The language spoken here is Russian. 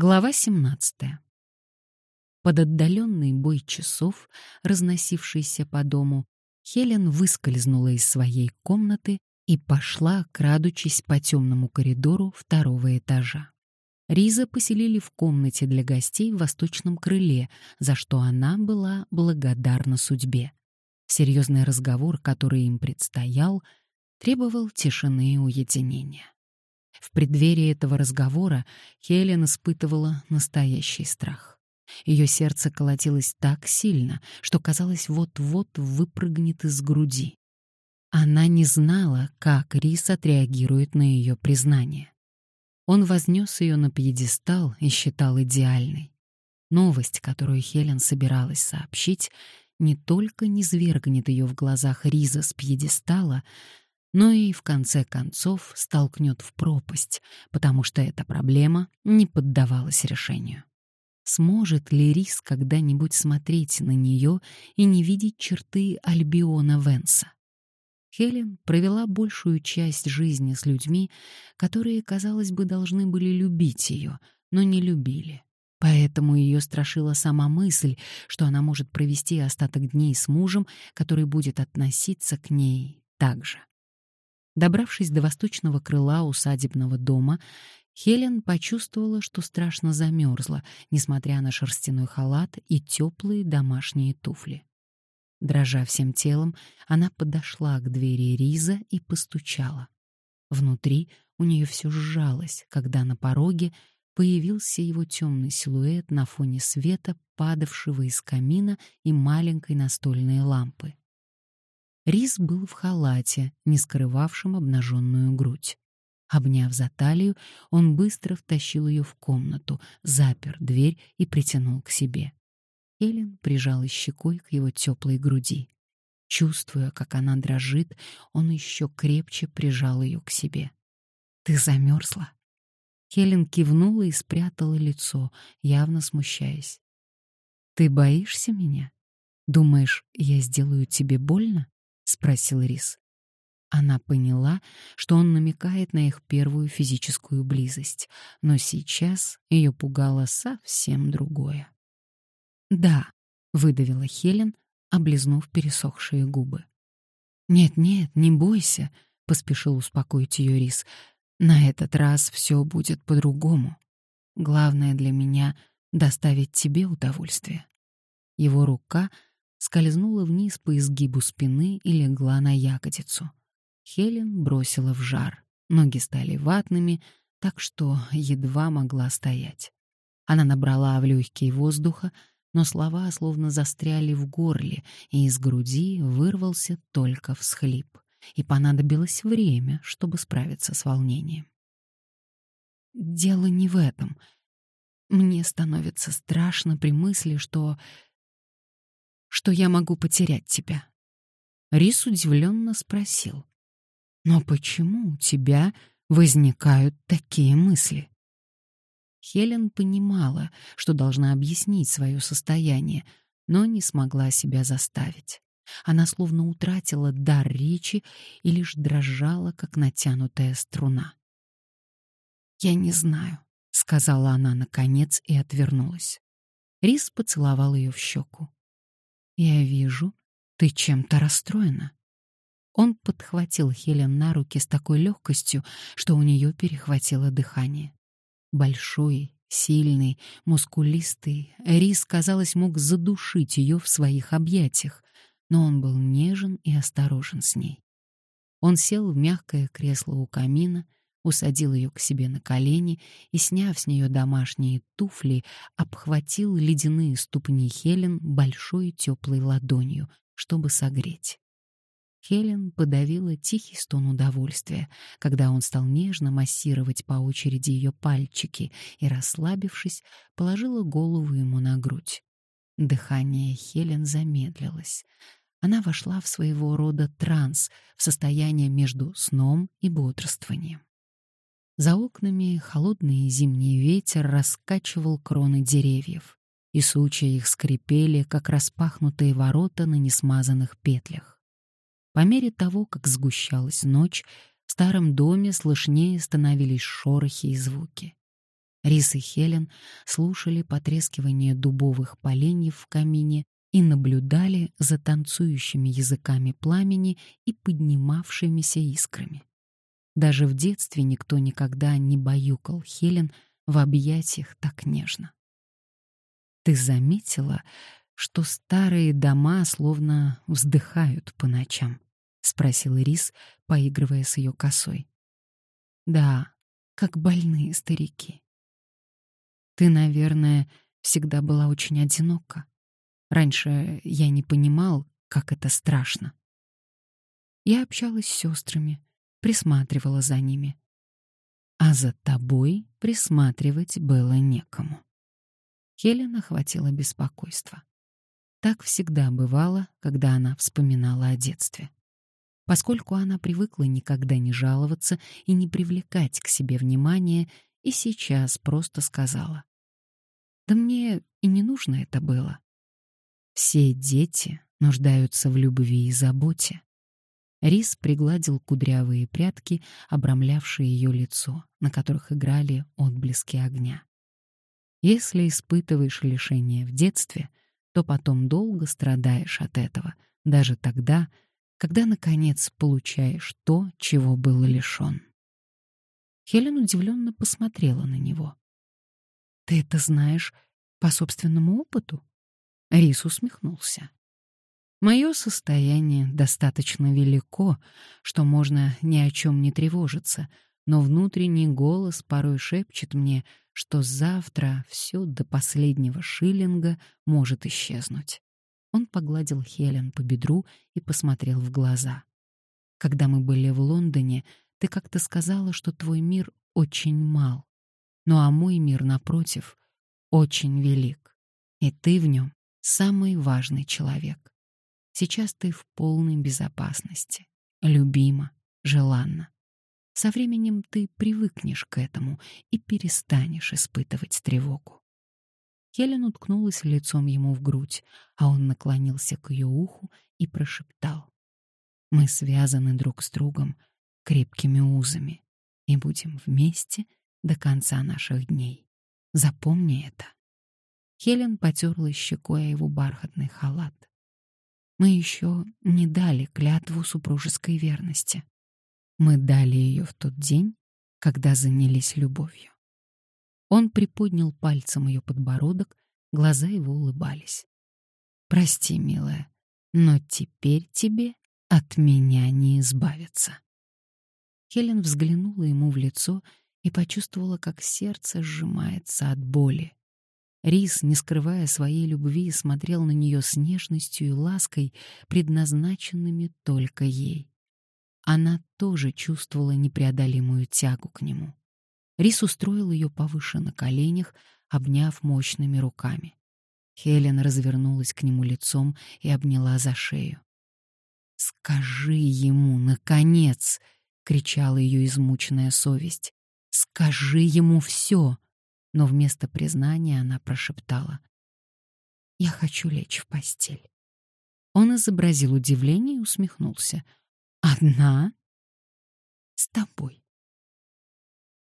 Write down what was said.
Глава 17. Под отдаленный бой часов, разносившийся по дому, Хелен выскользнула из своей комнаты и пошла, крадучись по темному коридору второго этажа. Риза поселили в комнате для гостей в восточном крыле, за что она была благодарна судьбе. Серьезный разговор, который им предстоял, требовал тишины и уединения. В преддверии этого разговора Хелен испытывала настоящий страх. Ее сердце колотилось так сильно, что казалось вот-вот выпрыгнет из груди. Она не знала, как Рис отреагирует на ее признание. Он вознес ее на пьедестал и считал идеальной. Новость, которую Хелен собиралась сообщить, не только не свергнет ее в глазах Риза с пьедестала, но и в конце концов столкнет в пропасть, потому что эта проблема не поддавалась решению. Сможет ли Рис когда-нибудь смотреть на нее и не видеть черты Альбиона Венса? Хелен провела большую часть жизни с людьми, которые, казалось бы, должны были любить ее, но не любили. Поэтому ее страшила сама мысль, что она может провести остаток дней с мужем, который будет относиться к ней так же. Добравшись до восточного крыла усадебного дома, Хелен почувствовала, что страшно замерзла, несмотря на шерстяной халат и теплые домашние туфли. Дрожа всем телом, она подошла к двери Риза и постучала. Внутри у нее все сжалось, когда на пороге появился его темный силуэт на фоне света, падавшего из камина и маленькой настольной лампы. Рис был в халате, не скрывавшем обнаженную грудь. Обняв за талию, он быстро втащил ее в комнату, запер дверь и притянул к себе. Эллен прижалась щекой к его теплой груди. Чувствуя, как она дрожит, он еще крепче прижал ее к себе. «Ты замерзла?» Хелен кивнула и спрятала лицо, явно смущаясь. «Ты боишься меня? Думаешь, я сделаю тебе больно?» Спросил Рис. Она поняла, что он намекает на их первую физическую близость, но сейчас ее пугало совсем другое. "Да", выдавила Хелен, облизнув пересохшие губы. "Нет-нет, не бойся", поспешил успокоить ее Рис. "На этот раз все будет по-другому. Главное для меня доставить тебе удовольствие". Его рука скользнула вниз по изгибу спины и легла на ягодицу. Хелен бросила в жар. Ноги стали ватными, так что едва могла стоять. Она набрала в легкие воздуха, но слова словно застряли в горле, и из груди вырвался только всхлип. И понадобилось время, чтобы справиться с волнением. Дело не в этом. Мне становится страшно при мысли, что что я могу потерять тебя. Рис удивленно спросил. Но почему у тебя возникают такие мысли? Хелен понимала, что должна объяснить свое состояние, но не смогла себя заставить. Она словно утратила дар речи и лишь дрожала, как натянутая струна. «Я не знаю», — сказала она наконец и отвернулась. Рис поцеловал ее в щеку. «Я вижу, ты чем-то расстроена». Он подхватил Хелен на руки с такой легкостью, что у нее перехватило дыхание. Большой, сильный, мускулистый, Рис, казалось, мог задушить ее в своих объятиях, но он был нежен и осторожен с ней. Он сел в мягкое кресло у камина, усадил ее к себе на колени и, сняв с нее домашние туфли, обхватил ледяные ступни Хелен большой теплой ладонью, чтобы согреть. Хелен подавила тихий стон удовольствия, когда он стал нежно массировать по очереди ее пальчики и, расслабившись, положила голову ему на грудь. Дыхание Хелен замедлилось. Она вошла в своего рода транс, в состояние между сном и бодрствованием. За окнами холодный зимний ветер раскачивал кроны деревьев, и сучья их скрипели, как распахнутые ворота на несмазанных петлях. По мере того, как сгущалась ночь, в старом доме слышнее становились шорохи и звуки. Рис и Хелен слушали потрескивание дубовых поленьев в камине и наблюдали за танцующими языками пламени и поднимавшимися искрами. Даже в детстве никто никогда не баюкал Хелен в объятиях так нежно. Ты заметила, что старые дома словно вздыхают по ночам? спросил Рис, поигрывая с ее косой. Да, как больные старики. Ты, наверное, всегда была очень одинока. Раньше я не понимал, как это страшно. Я общалась с сестрами, присматривала за ними. А за тобой присматривать было некому. Хелен охватило беспокойство. Так всегда бывало, когда она вспоминала о детстве. Поскольку она привыкла никогда не жаловаться и не привлекать к себе внимания, и сейчас просто сказала. «Да мне и не нужно это было. Все дети нуждаются в любви и заботе. Рис пригладил кудрявые прядки, обрамлявшие ее лицо, на которых играли отблески огня. Если испытываешь лишение в детстве, то потом долго страдаешь от этого, даже тогда, когда, наконец, получаешь то, чего был лишен. Хелен удивленно посмотрела на него. «Ты это знаешь по собственному опыту?» Рис усмехнулся. Мое состояние достаточно велико, что можно ни о чем не тревожиться, но внутренний голос порой шепчет мне, что завтра все до последнего шиллинга может исчезнуть. Он погладил Хелен по бедру и посмотрел в глаза. Когда мы были в Лондоне, ты как-то сказала, что твой мир очень мал. Ну а мой мир, напротив, очень велик. И ты в нем самый важный человек. Сейчас ты в полной безопасности, любима, желанна. Со временем ты привыкнешь к этому и перестанешь испытывать тревогу. Хелен уткнулась лицом ему в грудь, а он наклонился к ее уху и прошептал. «Мы связаны друг с другом крепкими узами и будем вместе до конца наших дней. Запомни это». Хелен потерла щекой его бархатный халат. Мы еще не дали клятву супружеской верности. Мы дали ее в тот день, когда занялись любовью. Он приподнял пальцем ее подбородок, глаза его улыбались. «Прости, милая, но теперь тебе от меня не избавиться». Хелен взглянула ему в лицо и почувствовала, как сердце сжимается от боли. Рис, не скрывая своей любви, смотрел на нее с нежностью и лаской, предназначенными только ей. Она тоже чувствовала непреодолимую тягу к нему. Рис устроил ее повыше на коленях, обняв мощными руками. Хелен развернулась к нему лицом и обняла за шею. «Скажи ему, наконец!» — кричала ее измученная совесть. «Скажи ему все!» Но вместо признания она прошептала. «Я хочу лечь в постель». Он изобразил удивление и усмехнулся. «Одна?» «С тобой».